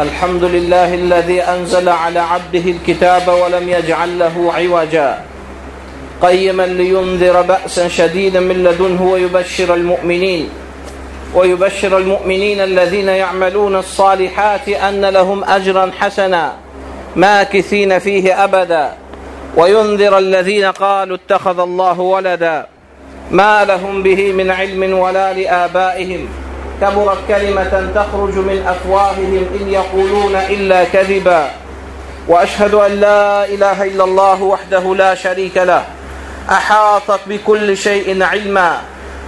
الحمد لله الذي أنزل على عبده الكتاب ولم يجعل له عوجا قيما لينذر بأسا شديدا من لدنه ويبشر المؤمنين ويبشر المؤمنين الذين يعملون الصالحات أن لهم أجرا حسنا ماكثين فيه أبدا وينذر الذين قالوا اتخذ الله ولدا ما لهم به من علم ولا لآبائهم كبرت كلمة تخرج من أفواههم إن يقولون إلا كذبا. وأشهد أن لا إله إلا الله وحده لا شريك له. أحاطت بكل شيء علما.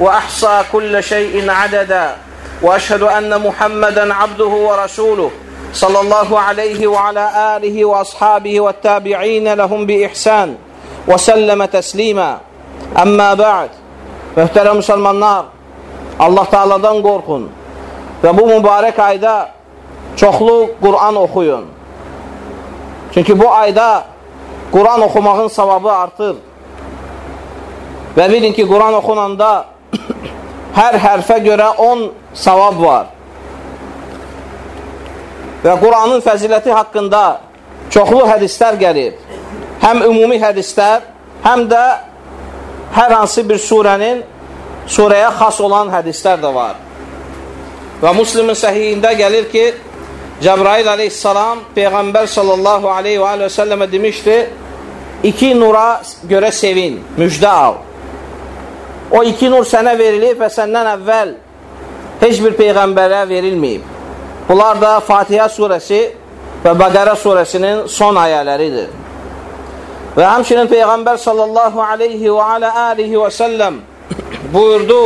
وأحصى كل شيء عددا. وأشهد أن محمدا عبده ورسوله صلى الله عليه وعلى آله وأصحابه والتابعين لهم بإحسان وسلم تسليما. أما بعد Möhtərəm müsəlmanlar, Allah Taala'dan qorxun və bu mübarək ayda çoxlu Quran oxuyun. Çünki bu ayda Quran oxumağın savabı artır. Və bilin ki, Quran oxunanda hər hərfə görə 10 savab var. Və Quranın fəziləti haqqında çoxlu hədislər gəlib. Həm ümumi hədislər, həm də hər hansı bir surənin surəyə xas olan hədislər də var. Və Müslimin səhiyində gəlir ki, Cəbrail aleyhissalam Peyğəmbər sallallahu aleyhi və, və səlləmə demişdi, iki nura görə sevin, müjdə al. O iki nur sənə verilib və səndən əvvəl heç bir Peyğəmbərə verilməyib. Bunlar da Fatihə surəsi və Bəqərə surəsinin son ayələridir. Və həmçinin Peyğəmbər sallallahu aleyhi və alə alihi və səlləm buyurdu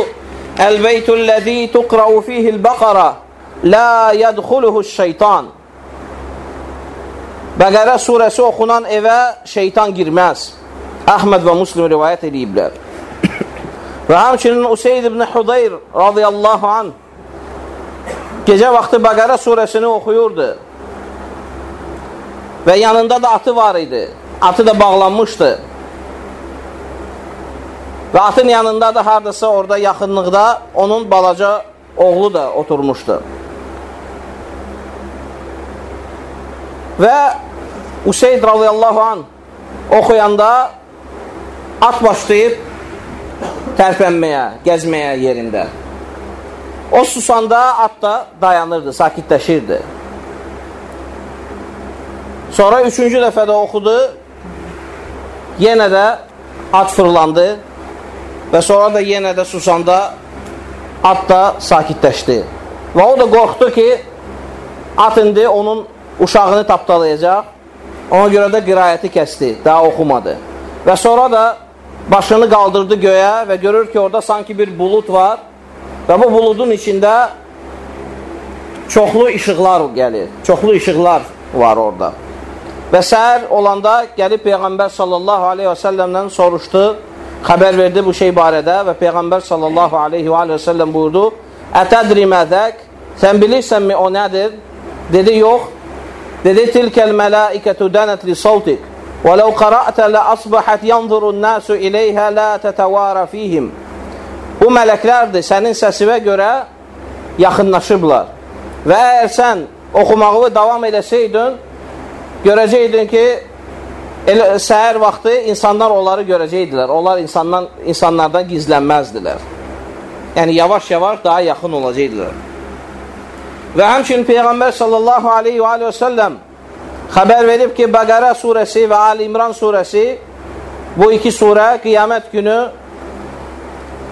Əl-beytül-ləzi tuqra'u fihil-bəqara la yədxuluhu-şeytan Bəqərə surəsi oxunan evə şeytan girməz. Əhməd və Muslim rivayət ediblər. və həmçinin Useyd ibn Hudayr radiyallahu anh gecə vaxtı Bəqərə surəsini oxuyurdu. Və yanında da atı var idi. Atı da bağlanmışdı. Və atın yanında da hardasa orada yaxınlıqda onun balaca oğlu da oturmuşdu. Və Useyd radiyallahu an oxuyanda at başlayıb tərpənməyə, gəzməyə yerində. O susanda at da dayanırdı, sakitləşirdi. Sonra üçüncü dəfədə oxudu, yenə də at fırlandı və sonra da yenə də susanda at da sakitləşdi. Və o da qorxdu ki, at indi onun uşağını tapdalayacaq. Ona görə də qirayəti kəsdi, daha oxumadı. Və sonra da başını qaldırdı göyə və görür ki, orada sanki bir bulut var və bu buludun içində çoxlu işıqlar gəlir, çoxlu işıqlar var orada. Və səhər olanda gəlib Peyğəmbər sallallahu aleyhi və səlləmdən soruşdu, xəbər verdi bu şey barədə və Peyğəmbər sallallahu aleyhi və səlləm buyurdu, Ətədri mədək, sən bilirsənmi o nədir? Dedi, yox. Dedi, tilkəl mələikətü dənət li savtik və ləv qara'tə lə asbəhət yanzurun nəsu iləyhə lə tətəvarə fihim. Bu mələklərdir, sənin səsinə görə yaxınlaşıblar. Və əgər sən oxumağı davam edəsəydin, görəcəydin ki, elə, səhər vaxtı insanlar onları görəcəkdilər. Onlar insandan, insanlardan gizlənməzdilər. Yəni, yavaş-yavaş daha yaxın olacaqdilər. Və həmçinin Peyğəmbər sallallahu aleyhi və, aleyhi və səlləm xəbər verib ki, Bəqərə surəsi və Ali İmran surəsi bu iki surə qiyamət günü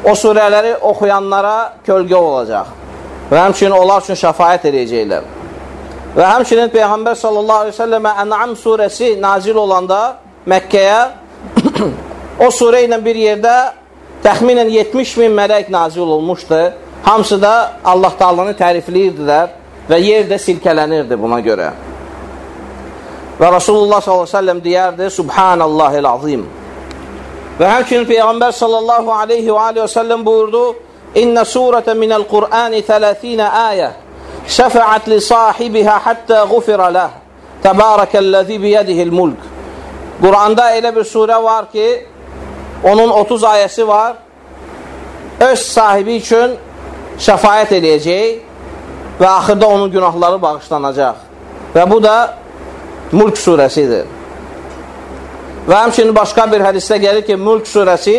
o surələri oxuyanlara kölgə olacaq. Və həmçinin onlar üçün şəfayət edəcəklər. Və həmçinin Peyğəmbər sallallahu aleyhi ve səlləmə Ən'am surəsi nazil olanda Məkkəyə o surə ilə bir yerdə təxminən 70 min mələk nazil olmuşdu. Hamısı da Allah Taalanı tərifləyirdilər və yer də silkələnirdi buna görə. Və Rasulullah sallallahu aleyhi ve sellem deyərdi Subhanallahil azim. Və həmçinin Peyğəmbər sallallahu aleyhi və aleyhi və səlləm buyurdu İnnə surətə minəl Qur'ani 30 ayə şəfəət li sahibihə həttə qufirə ləh Təbarəkəlləzi biyədihil mulk Quranda elə bir surə var ki onun 30 ayəsi var öz sahibi üçün şəfayət eləyəcək və axırda onun günahları bağışlanacaq. Və bu da Mulk surəsidir. Və həmçinin başqa bir hədisdə gəlir ki, Mulk surəsi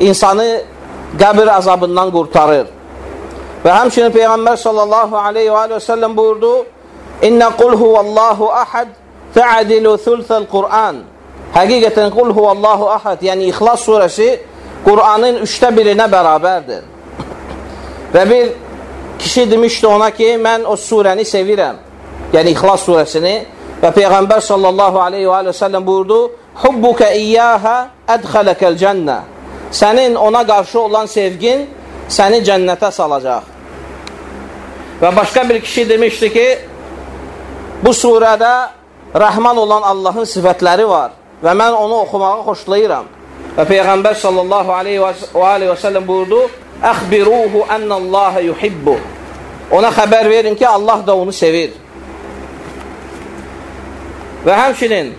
insanı qəbir əzabından qurtarır. Və həmçinin Peyğəmbər sallallahu aleyhi və, aleyhi və səlləm buyurdu, İnnə qul huvallahu ahad tə'adilu thulthəl Qur'an. Həqiqətən qul huvallahu ahad, yəni İxlas surəsi Qur'anın üçdə birinə bərabərdir. Və bir kişi demişdi ona ki, mən o surəni sevirəm. Yəni İxlas surəsini və Peyğəmbər sallallahu aleyhi və, aleyhi və səlləm buyurdu, Hubbuka iyyahə ədxələkəl cənnə. Sənin ona qarşı olan sevgin səni cənnətə salacaq. Və başqa bir kişi demişdi ki, bu surədə rəhman olan Allahın sifətləri var və mən onu oxumağı xoşlayıram. Və Peyğəmbər sallallahu aleyhi və, aleyhi və səlləm buyurdu, Əxbiruhu ənəlləhə yuhibbu. Ona xəbər verin ki, Allah da onu sevir. Və həmçinin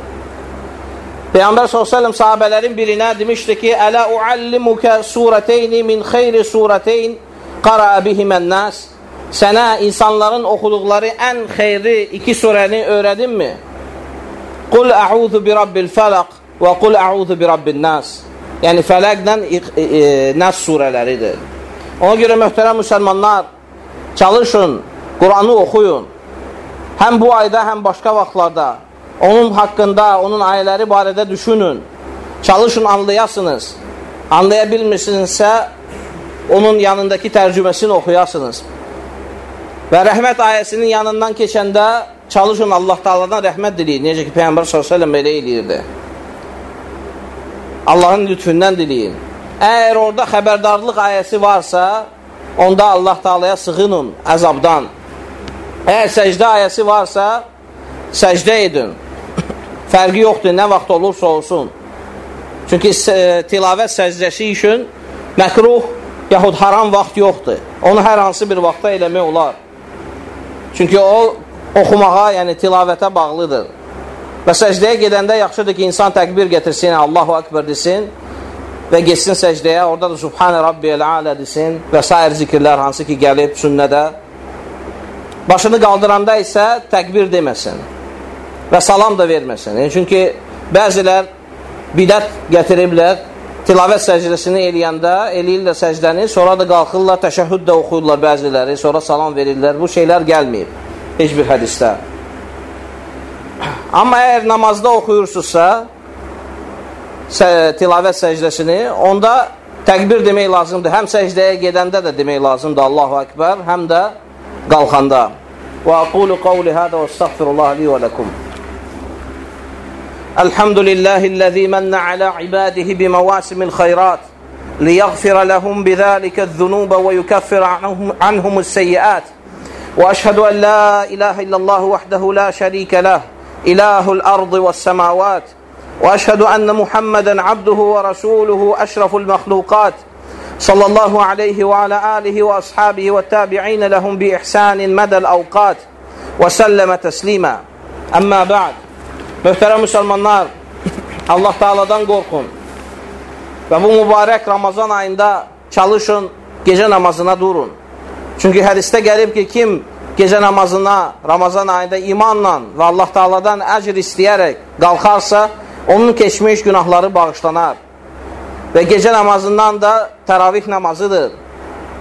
Peyğəmbər s.ə.v sahabələrin birinə demişdi ki, Ələ uallimukə surəteyni min xeyri surəteyn qara bihimən nas Sənə insanların oxuduqları ən xeyri iki surəni öyrədinmi? Qul əuzu bi rabbil fələq və qul əuzu bi rabbin nas Yəni fələqlə e, e, nəs surələridir. Ona görə möhtərəm müsəlmanlar, çalışın, Quranı oxuyun. Həm bu ayda, həm başqa vaxtlarda onun haqqında, onun ayələri barədə düşünün. Çalışın, anlayasınız. Anlaya bilmirsinizsə, onun yanındakı tərcüməsini oxuyasınız. Və rəhmət ayəsinin yanından keçəndə çalışın Allah Taala'dan rəhmət diləyin. Necə ki Peyğəmbər sallallahu belə eləyirdi. Allahın lütfündən diləyin. Əgər orada xəbərdarlıq ayəsi varsa, onda Allah Taala'ya sığının əzabdan. Əgər səcdə ayəsi varsa, səcdə edin. Fərqi yoxdur, nə vaxt olursa olsun. Çünki e, tilavət səcdəsi üçün məkruh yaxud haram vaxt yoxdur. Onu hər hansı bir vaxtda eləmək olar. Çünki o, oxumağa, yəni tilavətə bağlıdır. Və səcdəyə gedəndə yaxşıdır ki, insan təkbir getirsin, Allahu Akbar desin və geçsin səcdəyə, orada da Subhanə Rabbiyəl Alə desin və s. zikirlər hansı ki, gəlib sünnədə. Başını qaldıranda isə təkbir deməsin və salam da verməsin. Yəni, çünki bəzilər bidət gətiriblər, tilavət səcdəsini eləyəndə, eləyirlər səcdəni, sonra da qalxırlar, təşəhüd də oxuyurlar bəziləri, sonra salam verirlər. Bu şeylər gəlməyib heç bir hədisdə. Amma əgər namazda oxuyursunuzsa, tilavət səcdəsini, onda təqbir demək lazımdır. Həm səcdəyə gedəndə də demək lazımdır Allahu Akbar, həm də qalxanda. Və aqulu qavli hədə və estəğfirullah li və ləkum. الحمد لله الذي من على عباده بمواسم الخيرات ليغفر لهم بذلك الذنوب ويكفر عنهم, عنهم السيئات. وأشهد أن لا إله إلا الله وحده لا شريك له إله الأرض والسماوات. وأشهد أن محمدا عبده ورسوله أشرف المخلوقات. صلى الله عليه وعلى آله وأصحابه والتابعين لهم بإحسان مدى الأوقات. وسلم تسليما. أما بعد. Möhtərəm müsəlmanlar, Allah Taala'dan qorxun və bu mübarək Ramazan ayında çalışın, gecə namazına durun. Çünki hədisdə gəlib ki, kim gecə namazına Ramazan ayında imanla və Allah Taala'dan əcr istəyərək qalxarsa, onun keçmiş günahları bağışlanar. Və gecə namazından da təravih namazıdır.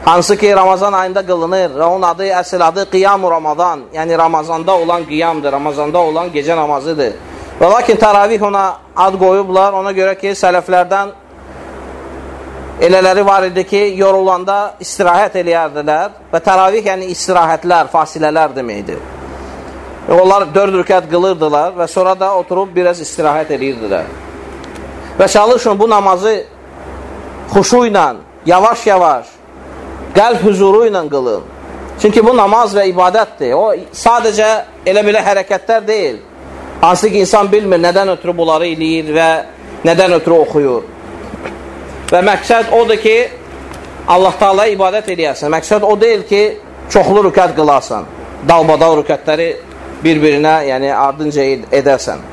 Hansı ki Ramazan ayında qılınır və onun adı, əsl adı Qiyam-ı Ramazan, yəni Ramazanda olan qiyamdır, Ramazanda olan gecə namazıdır. Və lakin təravih ona ad qoyublar, ona görə ki, sələflərdən elələri var idi ki, yorulanda istirahət eləyərdilər və təravih yəni istirahətlər, fasilələr deməkdir. Onlar dörd rükət qılırdılar və sonra da oturub biraz istirahət eləyirdilər. Və çalışın bu namazı xuşu ilə, yavaş-yavaş, qəlb huzuru ilə qılın. Çünki bu namaz və ibadətdir. O sadəcə elə belə hərəkətlər deyil. Hansı ki, insan bilmir nədən ötürü bunları eləyir və nədən ötürü oxuyur. Və məqsəd odur ki, Allah Taala ibadət eləyəsən. Məqsəd o deyil ki, çoxlu rükət qılasan. Dalbadal rükətləri bir-birinə, yəni ardınca edəsən.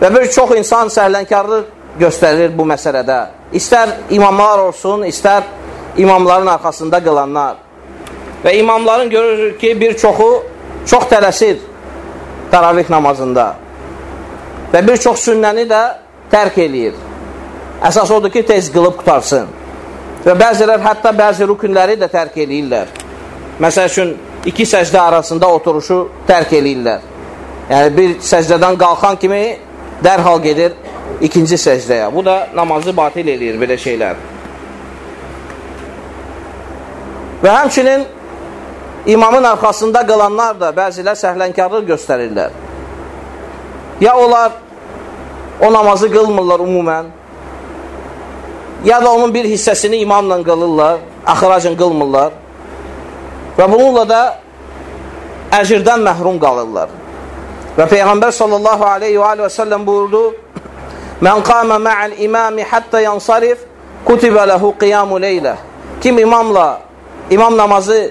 Və bir çox insan səhlənkarlıq göstərir bu məsələdə. İstər imamlar olsun, istər imamların arxasında qılanlar. Və imamların görürük ki, bir çoxu çox tələsir taravih namazında və bir çox sünnəni də tərk eləyir. Əsas odur ki, tez qılıb qutarsın. Və bəzilər hətta bəzi rükünləri də tərk eləyirlər. Məsəl üçün, iki səcdə arasında oturuşu tərk eləyirlər. Yəni, bir səcdədən qalxan kimi dərhal gedir ikinci səcdəyə. Bu da namazı batil eləyir belə şeylər. Və həmçinin imamın arxasında qalanlar da bəzilər səhlənkarlıq göstərirlər. Ya onlar o namazı qılmırlar umumən, ya da onun bir hissəsini imamla qılırlar, axıracın qılmırlar və bununla da əcirdən məhrum qalırlar. Və Peyğəmbər sallallahu aleyhi və, aleyhi və səlləm buyurdu, Mən qamə mə'əl imami həttə yansarif, kutibə ləhu qiyamu leylə. Kim imamla, imam namazı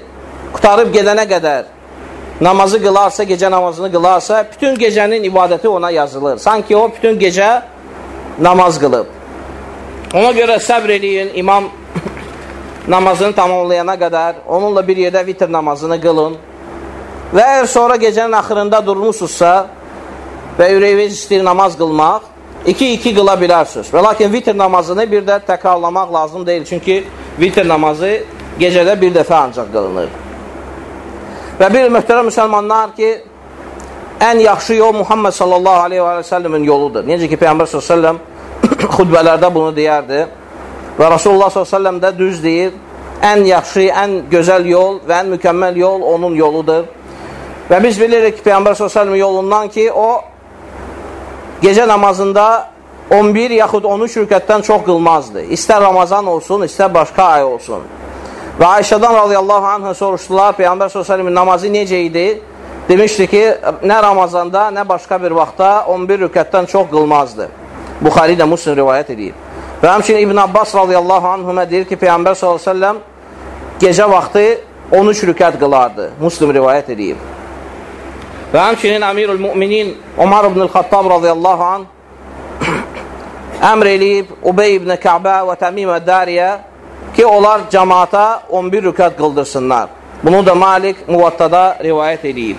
qutarıb gedənə qədər namazı qılarsa, gecə namazını qılarsa, bütün gecənin ibadəti ona yazılır. Sanki o bütün gecə namaz qılıb. Ona görə səbr eləyin, imam namazını tamamlayana qədər onunla bir yerdə vitr namazını qılın. Və əgər sonra gecənin axırında durmuşsunuzsa və ürəyiniz istəyir namaz qılmaq, iki-iki qıla bilərsiniz. Və lakin vitr namazını bir də təkrarlamaq lazım deyil. Çünki vitr namazı gecədə bir dəfə ancaq qılınır. Və bir möhtərəm müsəlmanlar ki, ən yaxşı yol Muhammed sallallahu aleyhi və səlləmin yoludur. Necə ki, Peyyambər sallallahu xudbələrdə bunu deyərdi və Rasulullah sallallahu də düz deyir, ən yaxşı, ən gözəl yol və ən mükəmməl yol onun yoludur. Və biz bilirik ki, Peyyambər sallallahu yolundan ki, o gecə namazında 11 yaxud 13 rükətdən çox qılmazdı. İstər Ramazan olsun, istər başqa ay olsun. Və Ayşədən radiyallahu anhə soruşdular, Peyğəmbər s.ə.v namazı necə idi? Demişdi ki, nə Ramazanda, nə başqa bir vaxtda 11 rükətdən çox qılmazdı. Buxari də Muslim rivayət edir. Və həmçinin İbn Abbas radiyallahu anhümə deyir ki, Peyğəmbər s.ə.v gecə vaxtı 13 rükət qılardı. Muslim rivayət edir. Və həmçinin Əmirül Müminin Umar ibn Xattab radiyallahu anh əmr eləyib Ubey ibn Kəbə və Təmimə Dəriyə ki, onlar cəmaata 11 rükat qıldırsınlar. Bunu da Malik Muvattada rivayət edib.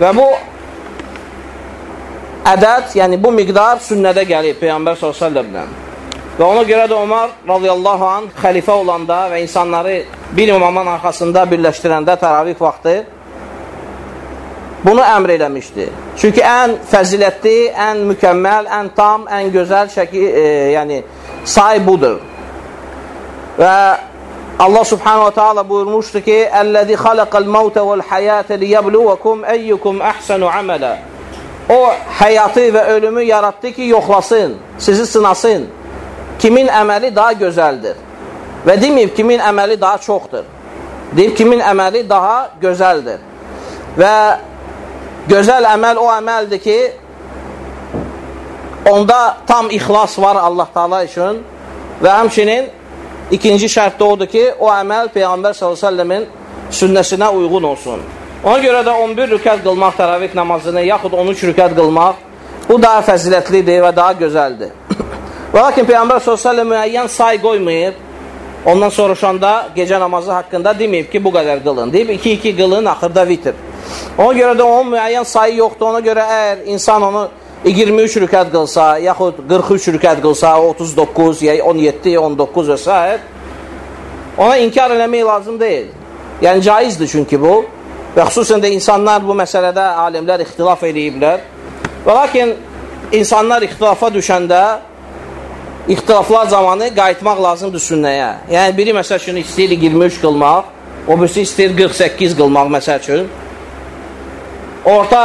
Və bu ədəd, yəni bu miqdar sünnədə gəlib Peyğəmbər s.ə.v-dən. Və ona görə də Ömər radiyallahu an xəlifə olanda və insanları bir imamın arxasında birləşdirəndə təravih vaxtı bunu əmr eləmişdi. Çünki ən fəzilətli, ən mükəmməl, ən tam, ən gözəl şəkil, e, yəni say budur. Və Allah subhanahu wa ta'ala buyurmuşdu ki, Əl-ləzi xaləqəl məvtə vəl-həyətə liyəbluvakum əyyukum əhsənu amələ. O, həyatı və ölümü yaratdı ki, yoxlasın, sizi sınasın. Kimin əməli daha gözəldir? Və deməyib, kimin əməli daha çoxdur. Deyib, kimin əməli daha gözəldir. Və gözəl əməl o əməldir ki, onda tam ixlas var Allah Taala üçün və həmçinin ikinci şərt də odur ki, o əməl Peyğəmbər s.ə.v-in sünnəsinə uyğun olsun. Ona görə də 11 rükət qılmaq təravih namazını, yaxud 13 rükət qılmaq, bu daha fəzilətlidir və daha gözəldir. və lakin Peyğəmbər s.ə.v müəyyən say qoymayıb, ondan soruşanda gecə namazı haqqında deməyib ki, bu qədər qılın. Deyib, 2-2 qılın, axırda vitir. Ona görə də onun müəyyən sayı yoxdur. Ona görə əgər insan onu 23 rükət qılsa, yaxud 43 rükət qılsa, 39, ya 17, 19 və s. Ona inkar eləmək lazım deyil. Yəni, caizdir çünki bu. Və xüsusən də insanlar bu məsələdə alimlər ixtilaf ediblər. Və lakin insanlar ixtilafa düşəndə ixtilaflar zamanı qayıtmaq lazımdır sünnəyə. Yəni, biri məsəl üçün istəyir 23 qılmaq, o birisi istəyir 48 qılmaq məsəl üçün. Orta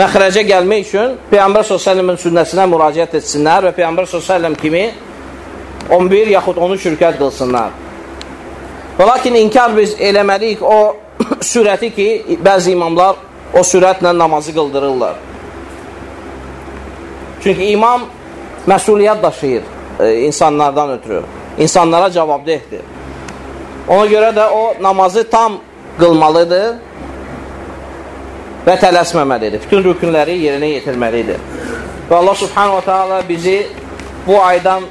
məxrəcə gəlmək üçün Peyğəmbər s.ə.v-in sünnəsinə müraciət etsinlər və Peyğəmbər s.ə.v kimi 11 yaxud 13 rükət qılsınlar. Və lakin inkar biz eləməliyik o sürəti ki, bəzi imamlar o sürətlə namazı qıldırırlar. Çünki imam məsuliyyət daşıyır e, insanlardan ötürü. İnsanlara cavabdehdir. Ona görə də o namazı tam qılmalıdır və tələsməməlidir. Bütün rükünləri yerinə yetirməlidir. Və Allah subhanahu wa ta'ala bizi bu aydan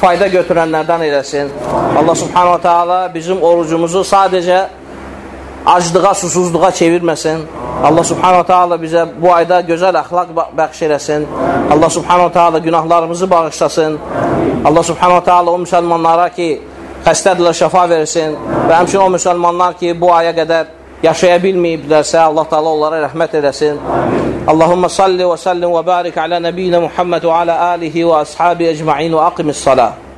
fayda götürənlərdən eləsin. Allah subhanahu wa ta'ala bizim orucumuzu sadəcə aclığa, susuzluğa çevirməsin. Allah subhanahu ta'ala bizə bu ayda gözəl əxlaq bəxş eləsin. Allah subhanahu ta'ala günahlarımızı bağışlasın. Allah subhanahu ta'ala o müsəlmanlara ki, xəstədirlər, şəfa versin və həmçinin o müsəlmanlar ki, bu aya qədər yaşaya bilməyiblərsə, Allah Taala onlara rəhmət eləsin. Allahumma salli və sallim və barik alə nəbiyyinə Muhammed və alə alihi və ashabi ecmaîn və aqimis salah.